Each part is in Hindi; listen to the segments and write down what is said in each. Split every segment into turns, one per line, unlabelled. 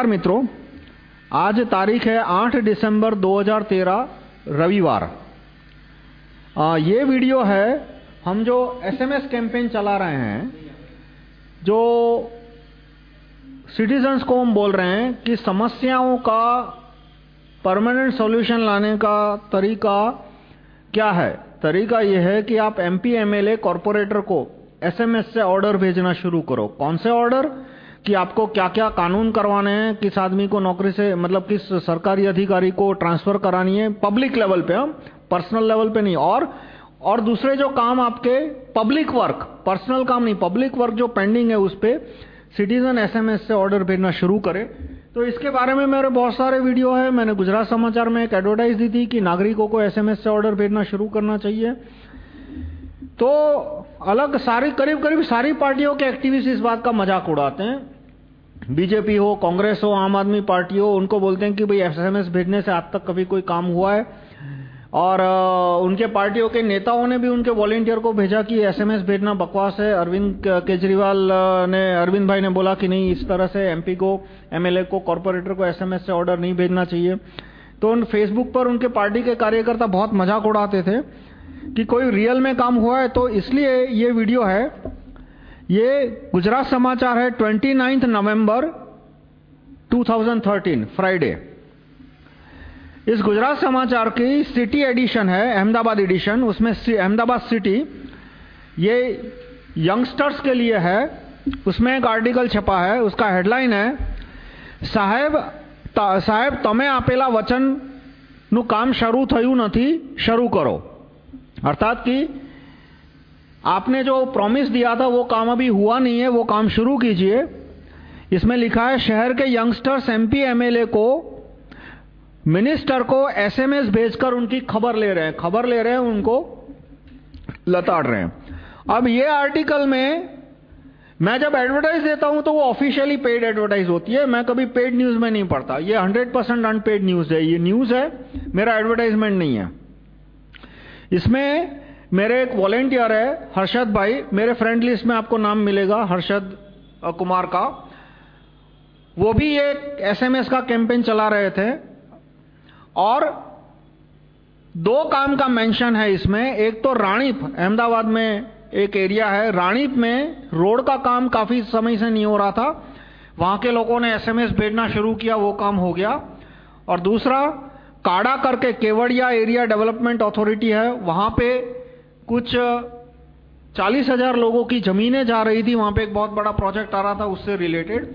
नमस्कार मित्रों आज तारीख है 8 दिसंबर 2013 रविवार। आ, ये वीडियो है हम जो एसएमएस कैंपेन चला रहे हैं जो सिटीजन्स को हम बोल रहे हैं कि समस्याओं का परमानेंट सॉल्यूशन लाने का तरीका क्या है? तरीका यह है कि आप एमपी एमएलए कॉरपोरेटर को एसएमएस से ऑर्डर भेजना शुरू करो। कौन से ऑर्डर कि आपको क्या-क्या कानून करवाने हैं, किस आदमी को नौकरी से मतलब किस सरकारी अधिकारी को ट्रांसफ़र करानी है, पब्लिक लेवल पे हम, पर्सनल लेवल पे नहीं। और और दूसरे जो काम आपके पब्लिक वर्क, पर्सनल काम नहीं, पब्लिक वर्क जो पेंडिंग है उस पे सिटीजन एसएमएस से ऑर्डर भेजना शुरू करे। तो इसके बारे में मेरे बहुत सारे वीडियो है। मैंने गुजरात समाचार में एक एडवर्टाइज दी थी कि नागरिकों को एसएमएस से ऑर्डर भेजना शुरू करना चाहिए। तो अलग सारी करीब करीब सारी पार्टियों के एक्टिविस्ट इस बात का मज़ाक उड़ाते हैं। बीजेपी हो, कांग्रेस हो, आम आदमी पार्टी हो, उनको बोलते हैं कि भाई एसएमएस भेजने से आज तक कभी कोई काम हुआ है। और उनके पार्टियों के नेताओं ने भी उनके वॉलेंटियर को भेजा कि एसएमएस भेजना बकवास है। अरविंद केजरीवाल ने, अरविंद भाई ने बोला कि नहीं, इस तरह से एमपी को एमएलए को कॉरपोरेटर को एसएमएस से ऑर्डर नहीं भेजना चाहिए। तो उन फेसबुक पर उनके पार्टी के कार्यकर्ता बहुत मज़ाक उड़ाते थे कि कोई रियल में काम हुआ है तो इसलिए ये वीडियो है। ये गुजरात समाचार है 29 नवंबर 2013 फ्राइडे इस गुजरात समाचार की सिटी एडिशन है अहमदाबाद एडिशन उसमें अहमदाबाद सिटी ये यंगस्टर्स के लिए है उसमें एक आर्टिकल छपा है उसका हेडलाइन है साहेब સાહેબ તમે આપેલા વચનનું કામ શરૂ થયું નથી શરૂ કરો अर्थात कि आपने जो प्रॉमिस दिया था, वो काम अभी हुआ नहीं है, वो काम शुरू कीजिए। इसमें लिखा है, शहर के यंगस्टर्स एमपी एमएलए को मिनिस्टर को एसएमएस भेजकर उनकी खबर ले रहे हैं। खबर ले रहे हैं, उनको लताड़ रहे हैं। अब ये आर्टिकल में मैं जब एडवर्टाइज देता हूँ तो वो ऑफिशियली पेड एडवर्टाइज होती है। मैं कभी पेड न्यूज़ में नहीं पढ़ता। ये 100% अनपेड न्यूज़ है। ये न्यूज़ है, मेरा एडवर्टाइजमेंट नहीं है। इसमें मेरे एक वॉलेंटियर है, हर्षद भाई। मेरे फ्रेंड लिस्ट में आपको नाम मिलेगा, हर्षद कुमार का। वो भी एक एसएमएस का कैंपेन चला रहे थे। और दो काम का मेंशन है इसमें। एक तो राणीप, अहमदाबाद में एक एरिया है। राणीप में रोड का काम काफ़ी समय से नहीं हो रहा था। वहाँ के लोगों ने एसएमएस भेजना शुरू किया, वो काम हो गया। और दूसरा, काड़ा करके केवड़िया एरिया डेवलपमेंट अथॉरिटी है। वहाँ पे कुछ चालीस हज़ार लोगों की जमीनें जा रही थी, वहाँ पे एक बहुत बड़ा प्रोजेक्ट आ रहा था उससे रिलेटेड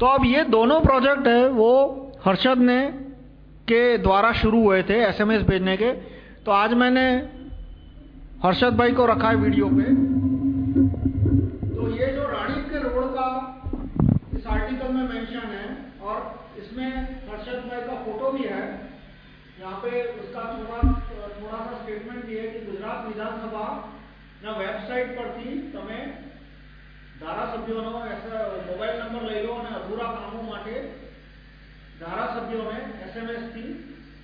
तो अब ये दोनों प्रोजेक्ट है, वो हर्षद ने के द्वारा शुरू हुए थे एसएमएस भेजने के। तो आज मैंने हर्षद भाई को रखा है वीडियो पे। तो ये जो रानी के रोड का इस आर्टिकल में मेंशन है, और इसमें हर्षद भाई का फ़ोटो भी है यहाँ पे उसका थोड़ा थोड़ा सा स्टेटमेंट ये है कि ગુજરાત વિધાનસભા ના વેબસાઇટ પરથી તમે ધારાસભ્યોનો મોબાઈલ નંબર લઈ લો અને અધૂરા કામો માટે ધારાસભ્યોને एसएमएस થી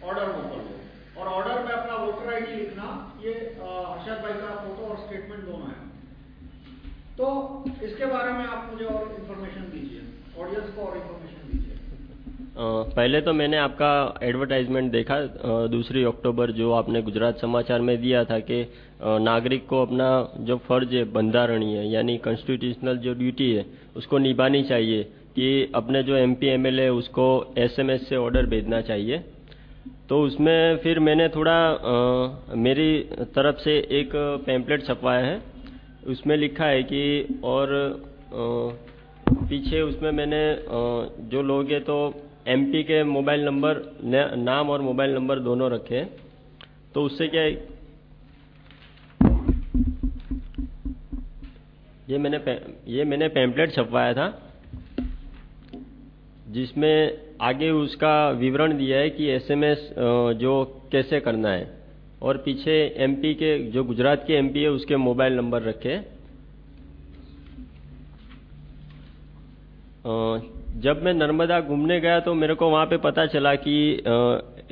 ऑर्डर મોકલવો और ऑर्डर में अपना वोटर आईडी लिखना ये हर्षद भाई का फोटो और स्टेटमेंट दोनों है तो इसके बारे में आप मुझे और इन्फॉर्मेशन दीजिए ऑडियंस को और इन्फॉर्मेशन दीजिए
पहले तो मैंने आपका एडवर्टाइजमेंट देखा दूसरी अक्टूबर जो आपने गुजरात समाचार में दिया था कि नागरिक को अपना जो फ़र्ज़ है बंधारणीय यानी कॉन्स्टिट्यूशनल जो ड्यूटी है उसको निभानी चाहिए कि अपने जो एमपी एमएलए है उसको एसएमएस से ऑर्डर भेजना चाहिए। तो उसमें फिर मैंने थोड़ा आ, मेरी तरफ़ से एक पैम्पलेट छपवाया है। उसमें लिखा है कि और आ, पीछे उसमें मैंने जो लोग हैं तो एमपी के मोबाइल नंबर नाम और मोबाइल नंबर दोनों रखे। तो उससे क्या है? ये मैंने ये मैंने पैम्पलेट छपवाया था, जिसमें आगे उसका विवरण दिया है कि एसएमएस जो कैसे करना है। और पीछे एमपी के, जो गुजरात के एमपी है, उसके मोबाइल नंबर रखे। जब मैं नर्मदा घूमने गया तो मेरे को वहाँ पे पता चला कि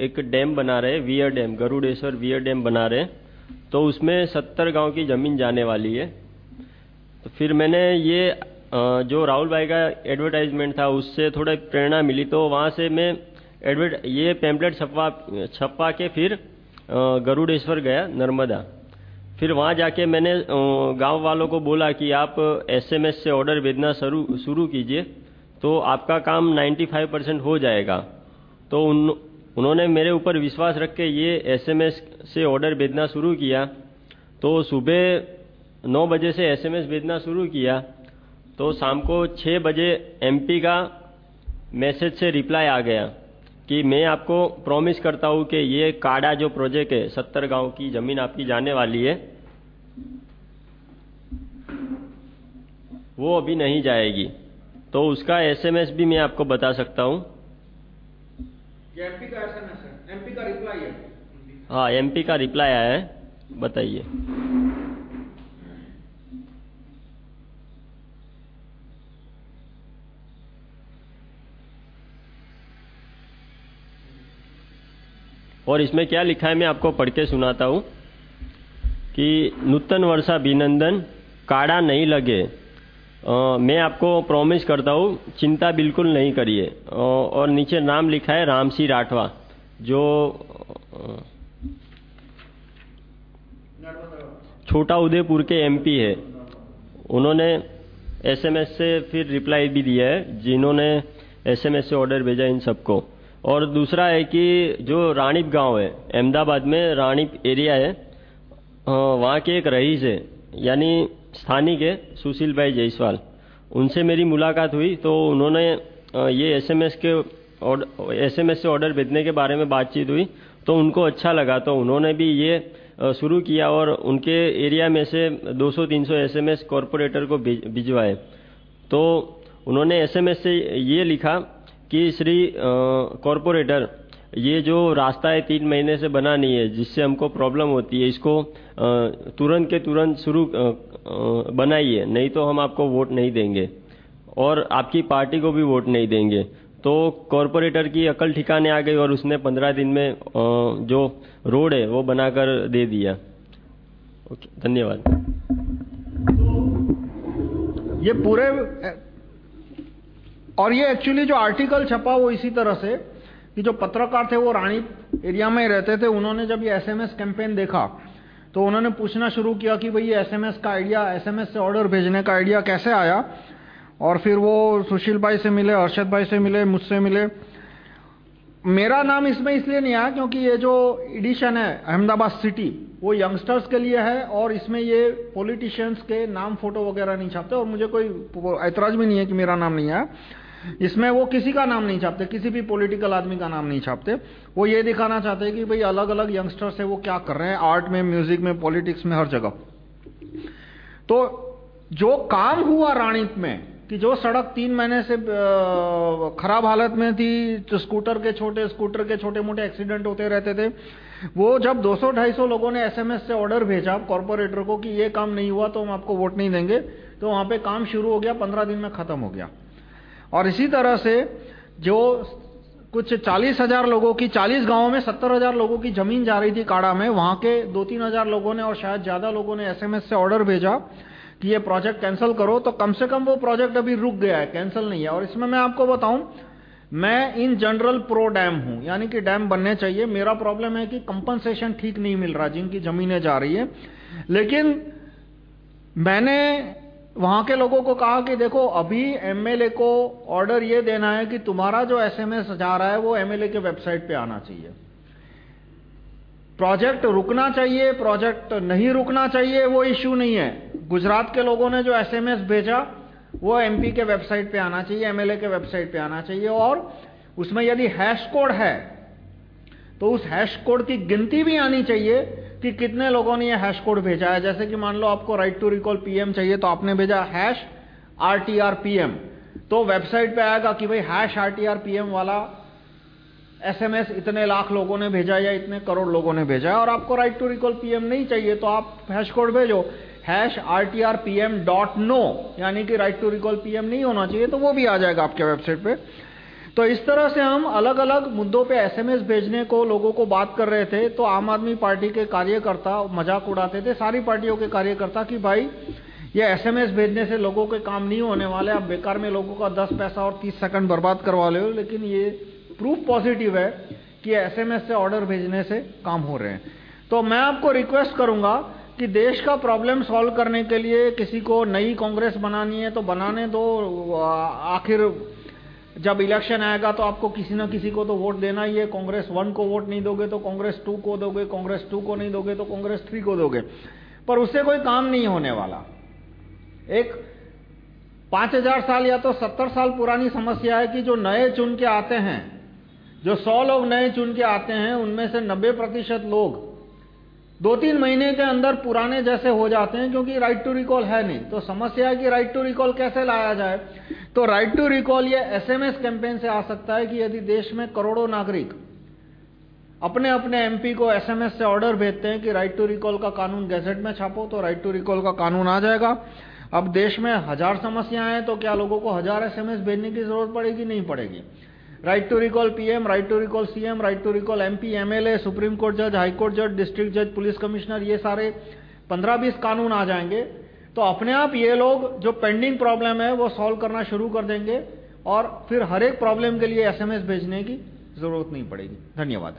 एक डैम बना रहे weir dam, Garudeshwar weir dam बना रहे तो उसमें सत्तर गाँव की ज़मीन जाने वाली है। तो फिर मैंने ये जो राहुल भाई का एडवर्टाइजमेंट था, उससे थोड़ा प्रेरणा मिली। तो वहाँ से मैं एडवर्ट ये पैम्पलेट छपवा छपवा के फिर गरुड़ेश्वर गया, नर्मदा। फिर वहाँ जाके मैंने गाँव वालों को बोला कि आप एसएमएस से ऑर्डर भेजना शुरू शुरू कीजिए। तो आपका काम 95 परसेंट हो जाएगा। तो उन, उन्होंने मेरे ऊपर विश्वास रख के ये एसएमएस से ऑर्डर भेजना शुरू किया। तो सुबह नौ बजे से एसएमएस भेजना शुरू किया। तो शाम को छः बजे एमपी का मैसेज से रिप्लाई आ गया कि मैं आपको प्रॉमिस करता हूँ कि ये काड़ा जो प्रोजेक्ट है, सत्तर गाँव की ज़मीन आपकी जाने वाली है, वो अभी नहीं जाएगी। तो उसका एसएमएस भी मैं आपको बता सकता हूँ।
एमपी का एसएमएस एमपी का रिप्लाई है।
हाँ एमपी का रिप्लाई आया है। बताइए। और इसमें क्या लिखा है मैं आपको पढ़ के सुनाता हूँ कि नूतन वर्षा अभिनंदन काड़ा नहीं लगे। मैं आपको प्रॉमिस करता हूँ, चिंता बिल्कुल नहीं करिए। और नीचे नाम लिखा है रामसी राठवा, जो छोटा उदयपुर के एमपी है। उन्होंने एसएमएस से फिर रिप्लाई भी दिया है, जिन्होंने एसएमएस से ऑर्डर भेजा इन सबको। और दूसरा है कि जो रानीप गाँव है, अहमदाबाद में रानीप एरिया है वहाँ के एक रईस है, यानी स्थानिक है, सुशील भाई जायसवाल। उनसे मेरी मुलाकात हुई तो उन्होंने ये एसएमएस के एसएमएस से ऑर्डर भेजने के बारे में बातचीत हुई तो उनको अच्छा लगा। तो उन्होंने भी ये शुरू किया और उनके एरिया में से 200-300 एसएमएस कॉरपोरेटर को भिजवाए। तो उन्होंने एसएमएस से ये लिखा कि श्री कॉरपोरेटर ये जो रास्ता है तीन महीने से बना नहीं है, जिससे हमको प्रॉब्लम होती है, इसको तुरंत के तुरंत शुरू बनाइए, नहीं तो हम आपको वोट नहीं देंगे। और आपकी पार्टी को भी वोट नहीं देंगे। तो कॉरपोरेटर की अकल ठिकाने आ गई और उसने पंद्रह दिन में जो रोड है, वो बनाकर दे दिया। ओके धन्यवाद।
ये पूरे और ये एक्चुअली जो आर्टिकल छपा वो इसी तरह से कि जो पत्रकार थे वो रानी एरिया में रहते थे, उन्होंने जब ये एसएमएस कैंपेन देखा तो उन्होंने पूछना शुरू किया कि भाई ये एसएमएस का आइडिया एसएमएस से ऑर्डर भेजने का आइडिया कैसे आया? और फिर वो सुशील भाई से मिले अर्षद भाई से मिले, मुझसे मिले। मेरा नाम इसमें इसलिए नहीं आया क्योंकि ये जो एडिशन है, अहमदाबाद सिटी वो यंगस्टर्स के लिए है और इसमें ये पॉलिटिशियंस के नाम फ़ोटो वगैरह नहीं छापते और मुझे कोई ऐतराज भी नहीं है कि मेरा नाम नहीं आया। इसमें वो किसी का नाम नहीं छापते, किसी भी पॉलिटिकल आदमी का नाम नहीं छापते। वो ये दिखाना चाहते हैं कि भाई अलग अलग यंगस्टर्स है, वो क्या कर रहे हैं? आर्ट में म्यूज़िक में पॉलिटिक्स में, हर जगह। तो जो काम हुआ राणीप में, कि जो सड़क तीन महीने से खराब हालत में थी तो स्कूटर के छोटे स्कूटर के छोटे मोटे एक्सीडेंट होते रहते थे, वो जब 200-250 लोगों ने एसएमएस से ऑर्डर भेजा कॉर्पोरेटर को कि ये काम नहीं हुआ तो हम आपको वोट नहीं देंगे तो वहाँ पे काम शुरू हो गया, पंद्रह दिन में खत्म हो गया। और इसी तरह से जो कुछ चालीस हज़ार लोगों की, चालीस गाँवों में सत्तर हज़ार लोगों की ज़मीन जा रही थी काड़ा में, वहाँ के दो तीन हज़ार लोगों ने और शायद ज़्यादा लोगों ने एसएमएस से ऑर्डर भेजा कि ये प्रोजेक्ट कैंसिल करो। तो कम से कम वो प्रोजेक्ट अभी रुक गया है कैंसिल नहीं है। और इसमें मैं आपको बताऊँ, मैं इन जनरल प्रो डैम हूँ, यानी कि डैम बनने चाहिए। मेरा प्रॉब्लम है कि कंपनसेशन ठीक नहीं मिल रहा जिनकी जमीनें जा रही है। लेकिन मैंने वहाँ के लोगों को कहा कि देखो, अभी एमएलए को ऑर्डर ये देना है कि तुम्हारा जो एसएमएस जा रहा है, वो एमएलए के वेबसाइट पे आना चाहिए। प्रोजेक्ट रुकना चाहिए प्रोजेक्ट नहीं रुकना चाहिए, वो इश्यू नहीं है। गुजरात के लोगों ने जो एसएमएस भेजा, वो एमपी के वेबसाइट पे आना चाहिए एमएलए के वेबसाइट पे आना चाहिए और उसमें यदि हैश कोड है तो उस हैश कोड की गिनती भी आनी चाहिए कि कितने लोगों ने ये हैश कोड भेजा है? जैसे कि मान लो आपको राइट टू रिकॉल पीएम चाहिए तो आपने भेजा हैश आरटीआर पीएम तो वेबसाइट पे आएगा कि भाई हैश आरटीआर पीएम वाला एसएमएस इतने लाख लोगों ने भेजा या इतने करोड़ लोगों ने भेजा है, और आपको राइट टू रिकॉल पीएम नहीं चाहिए तो आप हैश कोड भेजो। Hash R T R P M dot no यानी कि राइट टू रिकॉल पीएम नहीं होना चाहिए तो वो भी आ जाएगा आपके वेबसाइट पे। तो इस तरह से हम अलग-अलग मुद्दों पे एसएमएस भेजने को, लोगों को बात कर रहे थे तो आम आदमी पार्टी के कार्यकर्ता मज़ाक उड़ाते थे, सारी पार्टियों के कार्यकर्ता कि भाई, ये एसएमएस भेजने से लोगों के काम नहीं होने वाले, आप बेकार में लोगों का 10 पैसा और 30 सेकंड बर्बाद करवा ले लेकिन ये प्रूफ पॉजिटिव है कि एसएमएस से ऑर्डर भेजने से काम हो रहे हैं। तो मैं आपको रिक्वेस्ट करूँगा कि देश का प्रॉब्लम सॉल्व करने के लिए किसी को नई कांग्रेस बनानी है तो बनाने दो आखिर जब इलेक्शन आएगा तो आपको किसी ना किसी को तो वोट देना ही है। कांग्रेस वन को वोट नहीं दोगे तो कांग्रेस टू को दोगे, कांग्रेस टू को नहीं दोगे तो कांग्रेस थ्री को दोगे। पर उससे कोई काम नहीं होने वाला। एक पाँच हज़ार साल या तो सत्तर साल पुरानी समस्या है कि जो नए चुन के आते हैं, जो सौ लोग नए चुन के आते हैं, उनमें से नब्बे प्रतिशत लोग दो तीन महीने के अंदर पुराने जैसे हो जाते हैं क्योंकि राइट टू रिकॉल है नहीं। तो समस्या है कि राइट टू रिकॉल कैसे लाया जाए? तो राइट टू रिकॉल ये एसएमएस कैंपेन से आ सकता है कि यदि देश में करोड़ों नागरिक अपने अपने एमपी को एसएमएस से ऑर्डर भेजते हैं कि राइट टू रिकॉल का कानून गैजेट में छापो तो राइट टू रिकॉल का कानून आ जाएगा। अब देश में हज़ार समस्याएँ हैं तो क्या लोगों को हज़ार एसएमएस भेजने की ज़रूरत पड़ेगी? नहीं पड़ेगी। Right to recall PM right to recall CM right to recall MP MLA supreme court जज हाई कोर्ट जज डिस्ट्रिक्ट जज पुलिस कमिश्नर ये सारे 15-20 कानून आ जाएँगे। तो अपने आप ये लोग जो पेंडिंग प्रॉब्लम है, वो सॉल्व करना शुरू कर देंगे और फिर हर एक प्रॉब्लम के लिए एसएमएस भेजने की ज़रूरत नहीं पड़ेगी। धन्यवाद।